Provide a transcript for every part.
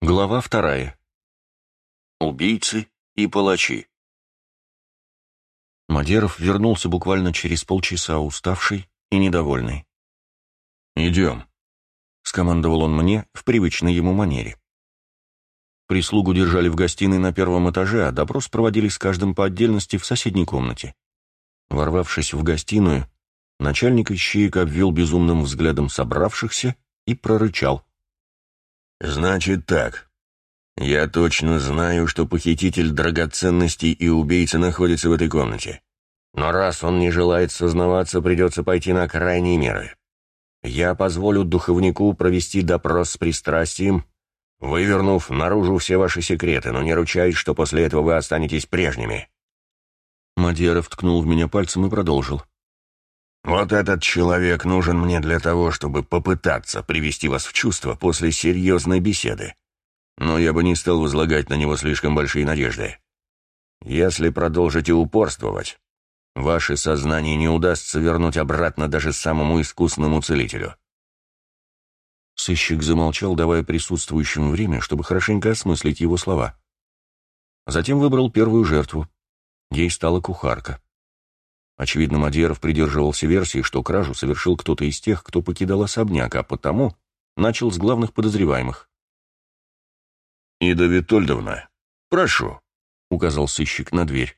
Глава вторая. Убийцы и палачи. Мадеров вернулся буквально через полчаса, уставший и недовольный. «Идем», — скомандовал он мне в привычной ему манере. Прислугу держали в гостиной на первом этаже, а допрос проводили с каждым по отдельности в соседней комнате. Ворвавшись в гостиную, начальник ищеек обвел безумным взглядом собравшихся и прорычал. «Значит так. Я точно знаю, что похититель драгоценностей и убийца находится в этой комнате. Но раз он не желает сознаваться, придется пойти на крайние меры. Я позволю духовнику провести допрос с пристрастием, вывернув наружу все ваши секреты, но не ручаюсь, что после этого вы останетесь прежними». Мадьяров ткнул в меня пальцем и продолжил. Вот этот человек нужен мне для того, чтобы попытаться привести вас в чувство после серьезной беседы. Но я бы не стал возлагать на него слишком большие надежды. Если продолжите упорствовать, ваше сознание не удастся вернуть обратно даже самому искусному целителю. Сыщик замолчал, давая присутствующим время, чтобы хорошенько осмыслить его слова. Затем выбрал первую жертву. Ей стала кухарка. Очевидно, Мадьяров придерживался версии, что кражу совершил кто-то из тех, кто покидал особняк, а потому начал с главных подозреваемых. «Ида Витольдовна, прошу», — указал сыщик на дверь.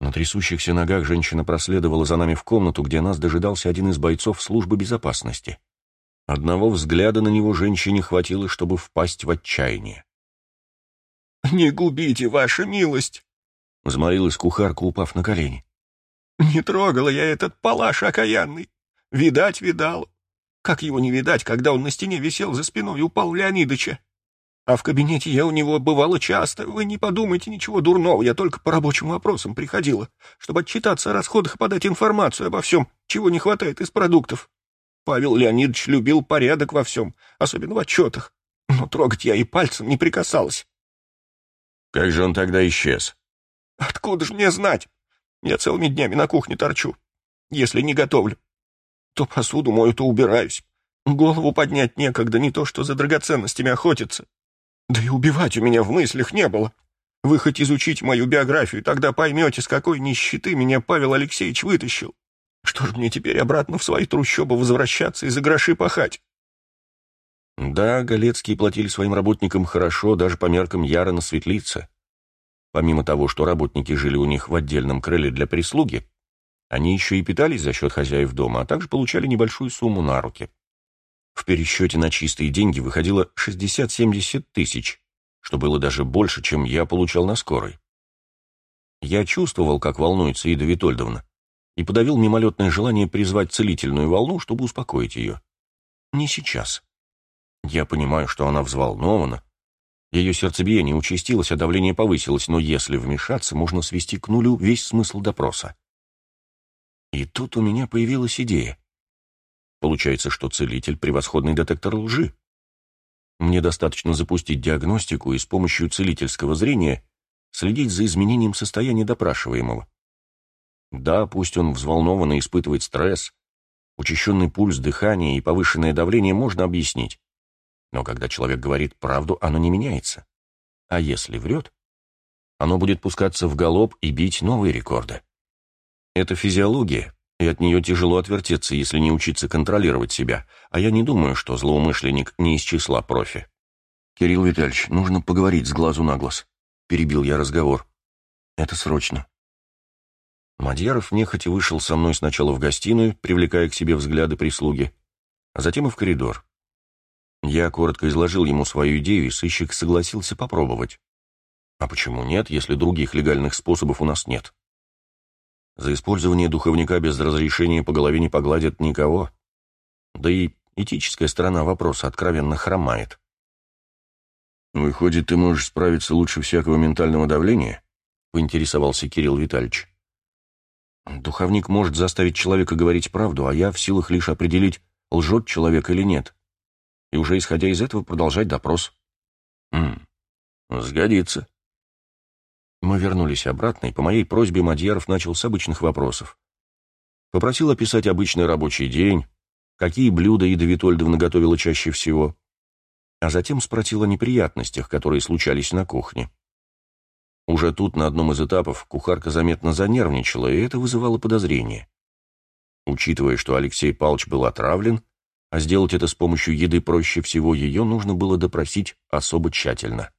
На трясущихся ногах женщина проследовала за нами в комнату, где нас дожидался один из бойцов службы безопасности. Одного взгляда на него женщине хватило, чтобы впасть в отчаяние. «Не губите, ваша милость!» — взмолилась кухарка, упав на колени. Не трогала я этот палаш окаянный. Видать, видал. Как его не видать, когда он на стене висел за спиной и упал Леонидыча? А в кабинете я у него бывало часто. Вы не подумайте ничего дурного, я только по рабочим вопросам приходила, чтобы отчитаться о расходах и подать информацию обо всем, чего не хватает из продуктов. Павел Леонидович любил порядок во всем, особенно в отчетах. Но трогать я и пальцем не прикасалась. Как же он тогда исчез? Откуда же мне знать? Я целыми днями на кухне торчу. Если не готовлю, то посуду мою, то убираюсь. Голову поднять некогда, не то что за драгоценностями охотиться. Да и убивать у меня в мыслях не было. Вы хоть изучите мою биографию, тогда поймете, с какой нищеты меня Павел Алексеевич вытащил. Что ж мне теперь обратно в свои трущобы возвращаться и за гроши пахать? Да, Галецкие платили своим работникам хорошо, даже по меркам Яра на светлице. Помимо того, что работники жили у них в отдельном крыле для прислуги, они еще и питались за счет хозяев дома, а также получали небольшую сумму на руки. В пересчете на чистые деньги выходило 60-70 тысяч, что было даже больше, чем я получал на скорой. Я чувствовал, как волнуется Ида Витольдовна, и подавил мимолетное желание призвать целительную волну, чтобы успокоить ее. Не сейчас. Я понимаю, что она взволнована, ее сердцебиение участилось, а давление повысилось, но если вмешаться, можно свести к нулю весь смысл допроса. И тут у меня появилась идея. Получается, что целитель — превосходный детектор лжи. Мне достаточно запустить диагностику и с помощью целительского зрения следить за изменением состояния допрашиваемого. Да, пусть он взволнованно испытывает стресс, учащенный пульс, дыхание и повышенное давление можно объяснить. Но когда человек говорит правду, оно не меняется. А если врет, оно будет пускаться в галоп и бить новые рекорды. Это физиология, и от нее тяжело отвертеться, если не учиться контролировать себя, а я не думаю, что злоумышленник не из числа профи. «Кирилл Витальевич, нужно поговорить с глазу на глаз», — перебил я разговор. «Это срочно». Мадьяров нехотя вышел со мной сначала в гостиную, привлекая к себе взгляды прислуги, а затем и в коридор. Я коротко изложил ему свою идею, и сыщик согласился попробовать. А почему нет, если других легальных способов у нас нет? За использование духовника без разрешения по голове не погладят никого. Да и этическая сторона вопроса откровенно хромает. «Выходит, ты можешь справиться лучше всякого ментального давления?» — поинтересовался Кирилл Витальевич. «Духовник может заставить человека говорить правду, а я в силах лишь определить, лжет человек или нет и уже исходя из этого продолжать допрос. «М сгодится». Мы вернулись обратно, и по моей просьбе Мадьяров начал с обычных вопросов. Попросил описать обычный рабочий день, какие блюда Ида Витольдовна готовила чаще всего. а затем спросил о неприятностях, которые случались на кухне. Уже тут, на одном из этапов, кухарка заметно занервничала, и это вызывало подозрение. Учитывая, что Алексей Павлович был отравлен, а сделать это с помощью еды проще всего, ее нужно было допросить особо тщательно.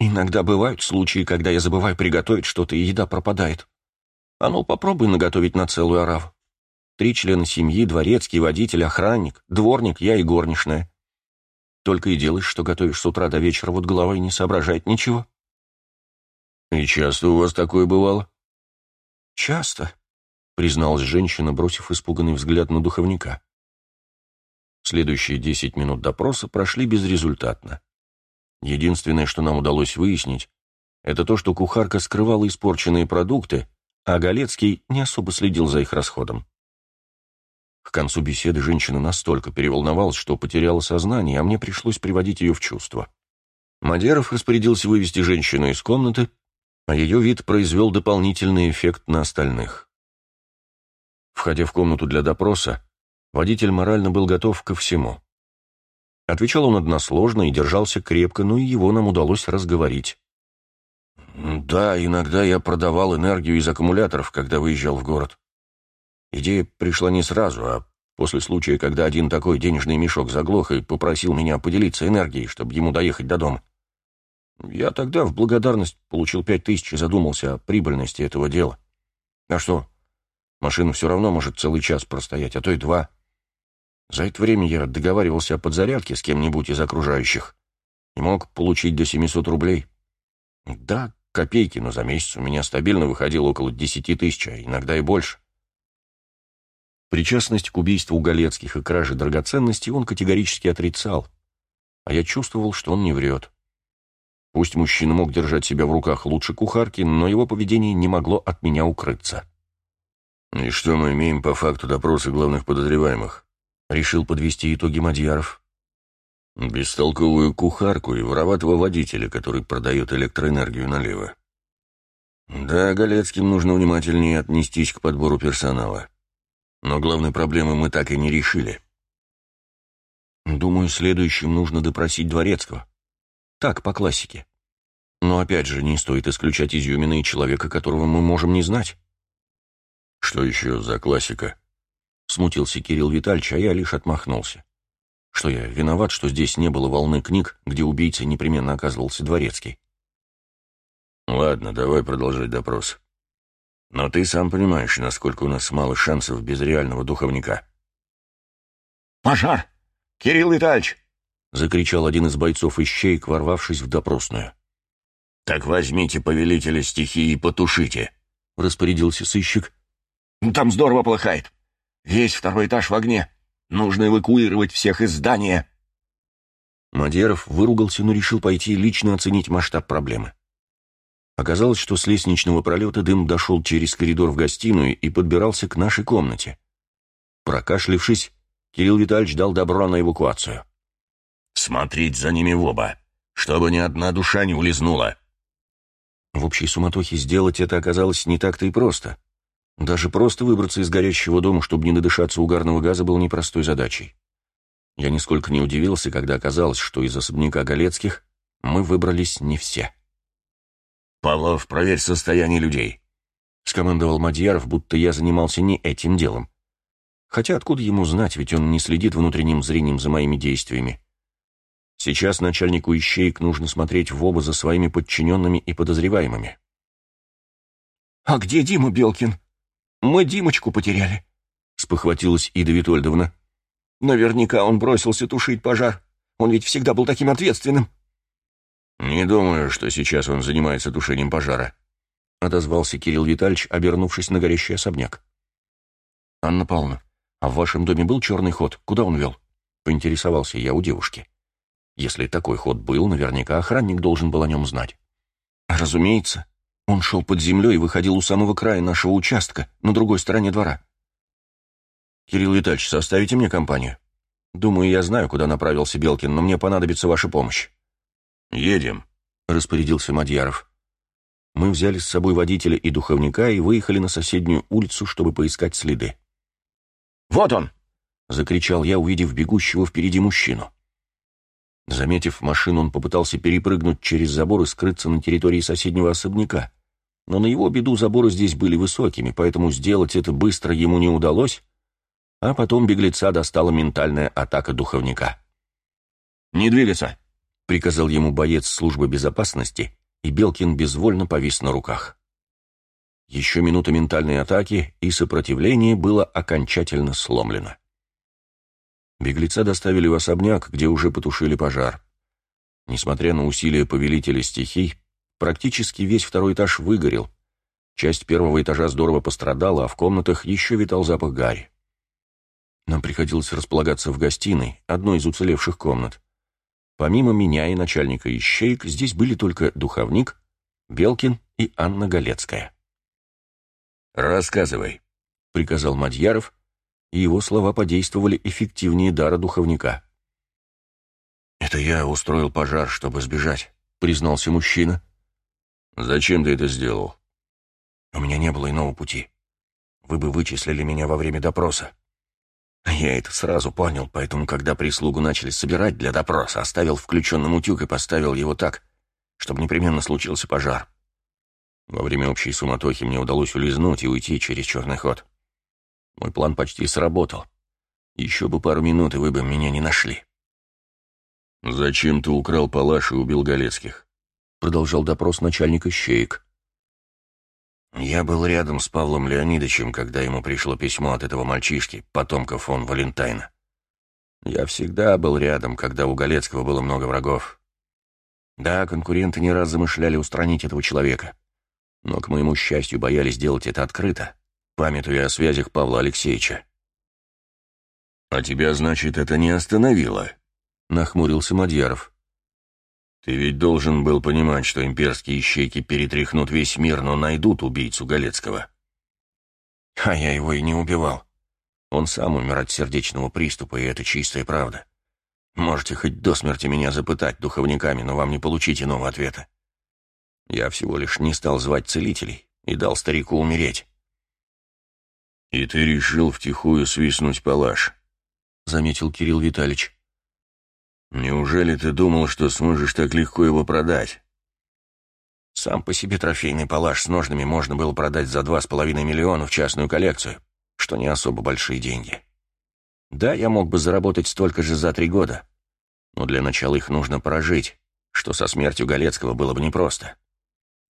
«Иногда бывают случаи, когда я забываю приготовить что-то, и еда пропадает. А ну, попробуй наготовить на целую ораву. Три члена семьи, дворецкий, водитель, охранник, дворник, я и горничная. Только и делаешь, что готовишь с утра до вечера, вот голова и не соображает ничего». «И часто у вас такое бывало?» «Часто», — призналась женщина, бросив испуганный взгляд на духовника. Следующие десять минут допроса прошли безрезультатно. Единственное, что нам удалось выяснить, это то, что кухарка скрывала испорченные продукты, а Галецкий не особо следил за их расходом. К концу беседы женщина настолько переволновалась, что потеряла сознание, а мне пришлось приводить ее в чувство. Мадеров распорядился вывести женщину из комнаты, а ее вид произвел дополнительный эффект на остальных. Входя в комнату для допроса, водитель морально был готов ко всему. Отвечал он односложно и держался крепко, но и его нам удалось разговорить. «Да, иногда я продавал энергию из аккумуляторов, когда выезжал в город. Идея пришла не сразу, а после случая, когда один такой денежный мешок заглох и попросил меня поделиться энергией, чтобы ему доехать до дома. Я тогда в благодарность получил пять тысяч и задумался о прибыльности этого дела. А что, машина все равно может целый час простоять, а то и два. За это время я договаривался о подзарядке с кем-нибудь из окружающих и мог получить до 700 рублей. Да, копейки, но за месяц у меня стабильно выходило около 10 тысяч, а иногда и больше. Причастность к убийству Галецких и краже драгоценностей он категорически отрицал, а я чувствовал, что он не врет. Пусть мужчина мог держать себя в руках лучше кухарки, но его поведение не могло от меня укрыться. «И что мы имеем по факту допроса главных подозреваемых?» — решил подвести итоги Мадьяров. «Бестолковую кухарку и вороватого водителя, который продает электроэнергию налево. Да, Галецким нужно внимательнее отнестись к подбору персонала. Но главной проблемы мы так и не решили». «Думаю, следующим нужно допросить Дворецкого», так, по классике. Но опять же, не стоит исключать изюмины человека, которого мы можем не знать. «Что еще за классика?» Смутился Кирилл Витальевич, а я лишь отмахнулся. Что я виноват, что здесь не было волны книг, где убийцей непременно оказывался Дворецкий. «Ладно, давай продолжать допрос. Но ты сам понимаешь, насколько у нас мало шансов без реального духовника». «Пожар! Кирилл Витальевич, — закричал один из бойцов ищейк, ворвавшись в допросную. «Так возьмите повелителя стихии и потушите», — распорядился сыщик. «Ну, «Там здорово плохает. Весь второй этаж в огне. Нужно эвакуировать всех из здания». Мадеров выругался, но решил пойти лично оценить масштаб проблемы. Оказалось, что с лестничного пролета дым дошел через коридор в гостиную и подбирался к нашей комнате. Прокашлившись, Кирилл Витальевич дал добро на эвакуацию. Смотреть за ними в оба, чтобы ни одна душа не улизнула. В общей суматохе сделать это оказалось не так-то и просто. Даже просто выбраться из горящего дома, чтобы не надышаться угарного газа, было непростой задачей. Я нисколько не удивился, когда оказалось, что из особняка Галецких мы выбрались не все. «Павлов, проверь состояние людей», — скомандовал Мадьяров, будто я занимался не этим делом. Хотя откуда ему знать, ведь он не следит внутренним зрением за моими действиями. Сейчас начальнику ищеек нужно смотреть в оба за своими подчиненными и подозреваемыми. «А где Дима Белкин? Мы Димочку потеряли», — спохватилась Ида Витольдовна. «Наверняка он бросился тушить пожар. Он ведь всегда был таким ответственным». «Не думаю, что сейчас он занимается тушением пожара», — отозвался Кирилл Витальевич, обернувшись на горящий особняк. «Анна Павловна, а в вашем доме был черный ход? Куда он вел?» — поинтересовался я у девушки. Если такой ход был, наверняка охранник должен был о нем знать. Разумеется, он шел под землей и выходил у самого края нашего участка, на другой стороне двора. «Кирилл Витальевич, составите мне компанию? Думаю, я знаю, куда направился Белкин, но мне понадобится ваша помощь». «Едем», — распорядился Мадьяров. Мы взяли с собой водителя и духовника и выехали на соседнюю улицу, чтобы поискать следы. «Вот он!» — закричал я, увидев бегущего впереди мужчину. Заметив машину, он попытался перепрыгнуть через забор и скрыться на территории соседнего особняка. Но на его беду заборы здесь были высокими, поэтому сделать это быстро ему не удалось, а потом беглеца достала ментальная атака духовника. «Не двигаться!» — приказал ему боец службы безопасности, и Белкин безвольно повис на руках. Еще минута ментальной атаки, и сопротивление было окончательно сломлено. Беглеца доставили в особняк, где уже потушили пожар. Несмотря на усилия повелителя стихий, практически весь второй этаж выгорел. Часть первого этажа здорово пострадала, а в комнатах еще витал запах гари. Нам приходилось располагаться в гостиной, одной из уцелевших комнат. Помимо меня и начальника ищейк, здесь были только духовник, Белкин и Анна Галецкая. «Рассказывай», — приказал Мадьяров, и его слова подействовали эффективнее дара духовника. «Это я устроил пожар, чтобы сбежать», — признался мужчина. «Зачем ты это сделал?» «У меня не было иного пути. Вы бы вычислили меня во время допроса. Я это сразу понял, поэтому, когда прислугу начали собирать для допроса, оставил включенным утюг и поставил его так, чтобы непременно случился пожар. Во время общей суматохи мне удалось улизнуть и уйти через черный ход. Мой план почти сработал. Еще бы пару минут, и вы бы меня не нашли. «Зачем ты украл палаш и убил Галецких?» Продолжал допрос начальника щеек. Я был рядом с Павлом Леонидовичем, когда ему пришло письмо от этого мальчишки, потомка фон Валентайна. Я всегда был рядом, когда у Галецкого было много врагов. Да, конкуренты не раз замышляли устранить этого человека но, к моему счастью, боялись делать это открыто, памятуя о связях Павла Алексеевича. «А тебя, значит, это не остановило?» — нахмурился Мадьяров. «Ты ведь должен был понимать, что имперские ищейки перетряхнут весь мир, но найдут убийцу Галецкого». «А я его и не убивал. Он сам умер от сердечного приступа, и это чистая правда. Можете хоть до смерти меня запытать духовниками, но вам не получить иного ответа. Я всего лишь не стал звать целителей и дал старику умереть. «И ты решил втихую свистнуть палаш», — заметил Кирилл Витальевич. «Неужели ты думал, что сможешь так легко его продать?» Сам по себе трофейный палаш с ножными можно было продать за два с половиной миллиона в частную коллекцию, что не особо большие деньги. Да, я мог бы заработать столько же за три года, но для начала их нужно прожить, что со смертью Галецкого было бы непросто.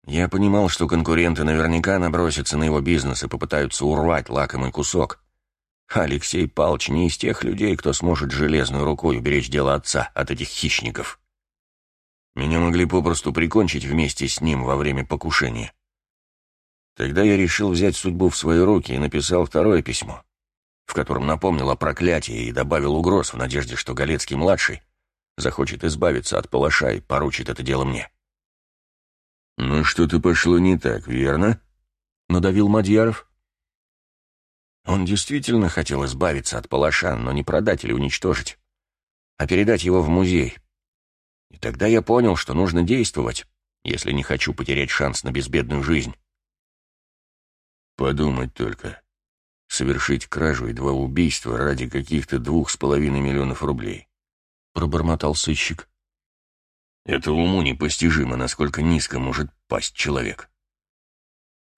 Я понимал, что конкуренты наверняка набросятся на его бизнес и попытаются урвать лакомый кусок. Алексей Палч не из тех людей, кто сможет железной рукой уберечь дело отца от этих хищников. Меня могли попросту прикончить вместе с ним во время покушения. Тогда я решил взять судьбу в свои руки и написал второе письмо, в котором напомнил о проклятии и добавил угроз в надежде, что Галецкий-младший захочет избавиться от палаша и поручит это дело мне. «Ну что-то пошло не так, верно?» — надавил Мадьяров. Он действительно хотел избавиться от палаша, но не продать или уничтожить, а передать его в музей. И тогда я понял, что нужно действовать, если не хочу потерять шанс на безбедную жизнь. Подумать только. Совершить кражу и два убийства ради каких-то двух с половиной миллионов рублей. Пробормотал сыщик. Это уму непостижимо, насколько низко может пасть человек.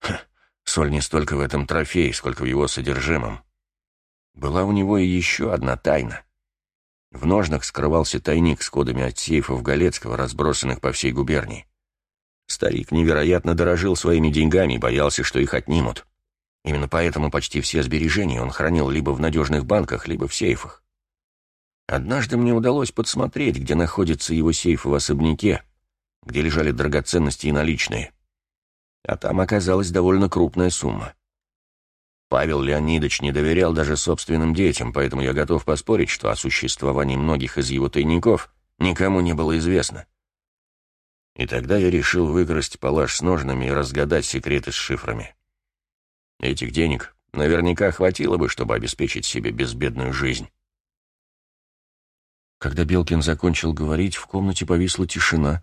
Ха, соль не столько в этом трофее, сколько в его содержимом. Была у него и еще одна тайна. В ножнах скрывался тайник с кодами от сейфов Галецкого, разбросанных по всей губернии. Старик невероятно дорожил своими деньгами и боялся, что их отнимут. Именно поэтому почти все сбережения он хранил либо в надежных банках, либо в сейфах. Однажды мне удалось подсмотреть, где находится его сейф в особняке, где лежали драгоценности и наличные. А там оказалась довольно крупная сумма. Павел Леонидович не доверял даже собственным детям, поэтому я готов поспорить, что о существовании многих из его тайников никому не было известно. И тогда я решил выкрасть палаш с ножными и разгадать секреты с шифрами. Этих денег наверняка хватило бы, чтобы обеспечить себе безбедную жизнь. Когда Белкин закончил говорить, в комнате повисла тишина,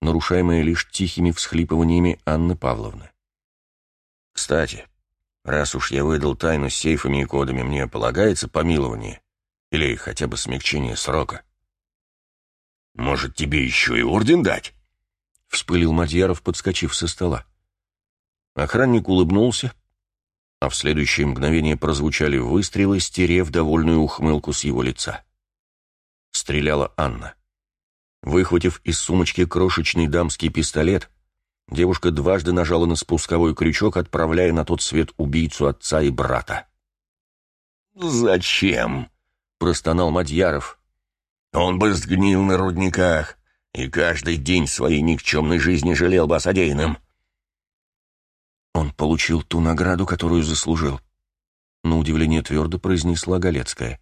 нарушаемая лишь тихими всхлипываниями Анны Павловны. «Кстати, раз уж я выдал тайну с сейфами и кодами, мне полагается помилование или хотя бы смягчение срока?» Может, тебе еще и орден дать?» — вспылил Мадьяров, подскочив со стола. Охранник улыбнулся, а в следующее мгновение прозвучали выстрелы, стерев довольную ухмылку с его лица. Стреляла Анна. Выхватив из сумочки крошечный дамский пистолет, девушка дважды нажала на спусковой крючок, отправляя на тот свет убийцу отца и брата. «Зачем?» — простонал Мадьяров. «Он бы сгнил на рудниках и каждый день своей никчемной жизни жалел бы о содеянном». Он получил ту награду, которую заслужил. На удивление твердо произнесла Галецкая.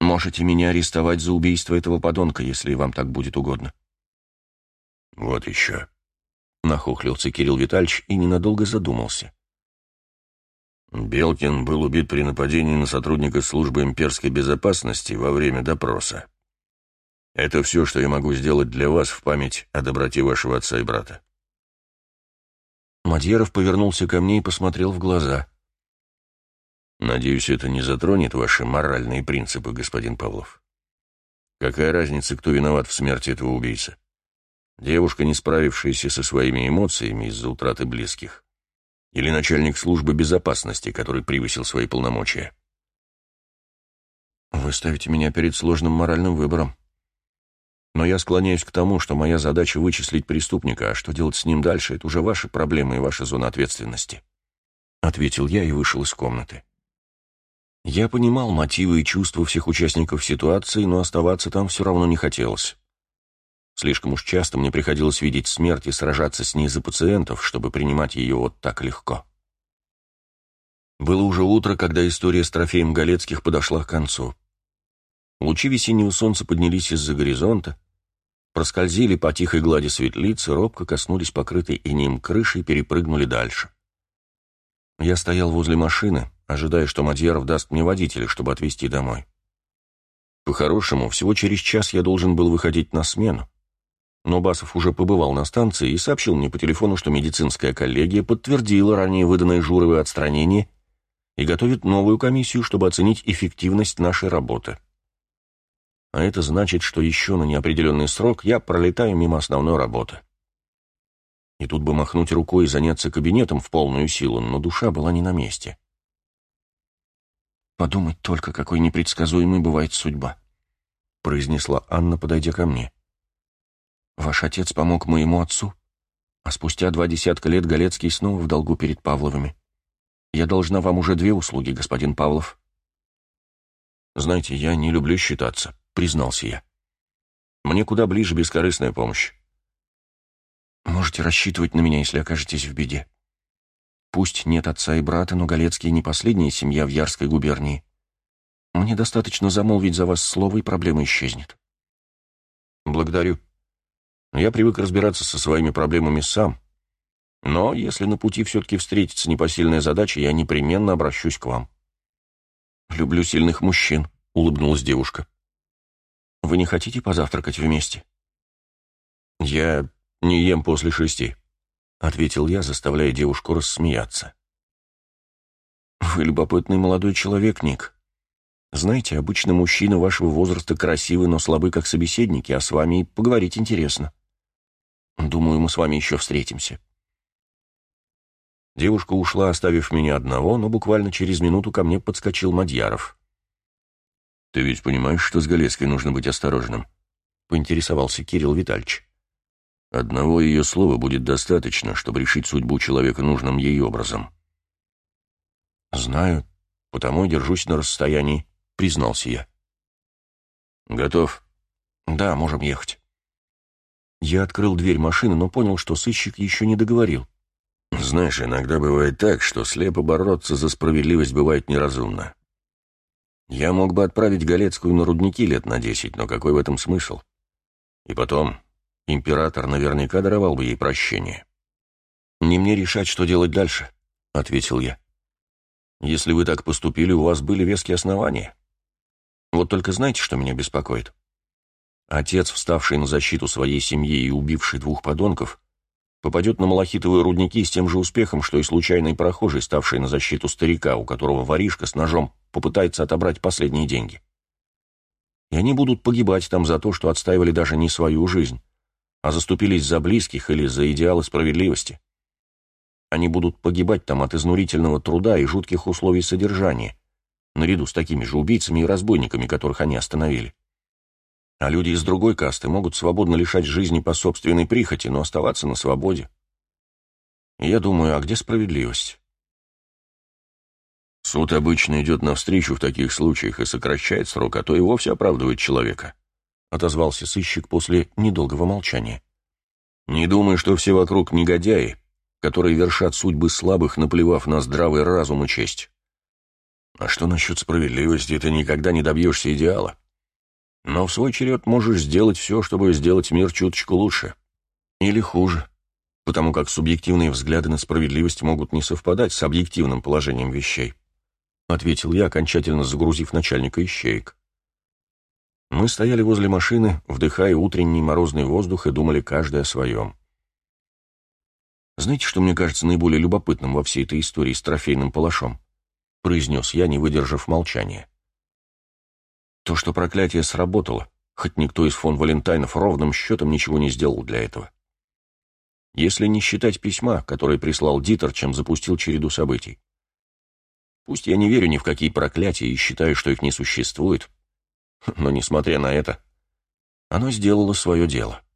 «Можете меня арестовать за убийство этого подонка, если вам так будет угодно». «Вот еще», — нахохлился Кирилл Витальевич и ненадолго задумался. Белкин был убит при нападении на сотрудника службы имперской безопасности во время допроса. Это все, что я могу сделать для вас в память о доброте вашего отца и брата. Мадьяров повернулся ко мне и посмотрел в глаза. «Надеюсь, это не затронет ваши моральные принципы, господин Павлов. Какая разница, кто виноват в смерти этого убийцы? Девушка, не справившаяся со своими эмоциями из-за утраты близких? Или начальник службы безопасности, который превысил свои полномочия?» «Вы ставите меня перед сложным моральным выбором», но я склоняюсь к тому, что моя задача вычислить преступника, а что делать с ним дальше, это уже ваши проблемы и ваша зона ответственности. Ответил я и вышел из комнаты. Я понимал мотивы и чувства всех участников ситуации, но оставаться там все равно не хотелось. Слишком уж часто мне приходилось видеть смерть и сражаться с ней за пациентов, чтобы принимать ее вот так легко. Было уже утро, когда история с трофеем Галецких подошла к концу. Лучи весеннего солнца поднялись из-за горизонта, проскользили по тихой глади светлицы, робко коснулись покрытой инеем крыши и перепрыгнули дальше. Я стоял возле машины, ожидая, что Мадьяров даст мне водителя, чтобы отвезти домой. По-хорошему, всего через час я должен был выходить на смену. Но Басов уже побывал на станции и сообщил мне по телефону, что медицинская коллегия подтвердила ранее выданное Журовой отстранение и готовит новую комиссию, чтобы оценить эффективность нашей работы. А это значит, что еще на неопределенный срок я пролетаю мимо основной работы. И тут бы махнуть рукой и заняться кабинетом в полную силу, но душа была не на месте. «Подумать только, какой непредсказуемой бывает судьба», — произнесла Анна, подойдя ко мне. «Ваш отец помог моему отцу, а спустя два десятка лет Галецкий снова в долгу перед Павловыми. Я должна вам уже две услуги, господин Павлов». «Знаете, я не люблю считаться», — признался я. «Мне куда ближе бескорыстная помощь». «Можете рассчитывать на меня, если окажетесь в беде. Пусть нет отца и брата, но Галецкие не последняя семья в Ярской губернии. Мне достаточно замолвить за вас слово, и проблема исчезнет». «Благодарю. Я привык разбираться со своими проблемами сам. Но если на пути все-таки встретится непосильная задача, я непременно обращусь к вам». «Люблю сильных мужчин», — улыбнулась девушка. Вы не хотите позавтракать вместе?» «Я не ем после шести», — ответил я, заставляя девушку рассмеяться. «Вы любопытный молодой человек, Ник. Знаете, обычно мужчины вашего возраста красивы, но слабы как собеседники, а с вами поговорить интересно. Думаю, мы с вами еще встретимся». Девушка ушла, оставив меня одного, но буквально через минуту ко мне подскочил Мадьяров. «Ты ведь понимаешь, что с Галецкой нужно быть осторожным?» — поинтересовался Кирилл Витальевич. «Одного ее слова будет достаточно, чтобы решить судьбу человека нужным ей образом». «Знаю, потому и держусь на расстоянии», — признался я. «Готов?» «Да, можем ехать». Я открыл дверь машины, но понял, что сыщик еще не договорил. «Знаешь, иногда бывает так, что слепо бороться за справедливость бывает неразумно. Я мог бы отправить Галецкую на рудники лет на десять, но какой в этом смысл? И потом, император наверняка даровал бы ей прощение. «Не мне решать, что делать дальше», — ответил я. «Если вы так поступили, у вас были веские основания. Вот только знаете, что меня беспокоит? Отец, вставший на защиту своей семьи и убивший двух подонков, попадет на малахитовые рудники с тем же успехом, что и случайный прохожий, ставший на защиту старика, у которого воришка с ножом попытается отобрать последние деньги. И они будут погибать там за то, что отстаивали даже не свою жизнь, а заступились за близких или за идеалы справедливости. Они будут погибать там от изнурительного труда и жутких условий содержания, наряду с такими же убийцами и разбойниками, которых они остановили. А люди из другой касты могут свободно лишать жизни по собственной прихоти, но оставаться на свободе. И я думаю, а где справедливость? Суд обычно идет навстречу в таких случаях и сокращает срок, а то и вовсе оправдывает человека, — отозвался сыщик после недолгого молчания. Не думай, что все вокруг негодяи, которые вершат судьбы слабых, наплевав на здравый разум и честь. А что насчет справедливости, ты никогда не добьешься идеала. Но в свой черед можешь сделать все, чтобы сделать мир чуточку лучше. Или хуже, потому как субъективные взгляды на справедливость могут не совпадать с объективным положением вещей. Ответил я, окончательно загрузив начальника ищеек. Мы стояли возле машины, вдыхая утренний морозный воздух и думали каждый о своем. «Знаете, что мне кажется наиболее любопытным во всей этой истории с трофейным палашом?» — произнес я, не выдержав молчания. То, что проклятие сработало, хоть никто из фон Валентайнов ровным счетом ничего не сделал для этого. Если не считать письма, которое прислал Дитер, чем запустил череду событий. Пусть я не верю ни в какие проклятия и считаю, что их не существует, но, несмотря на это, оно сделало свое дело.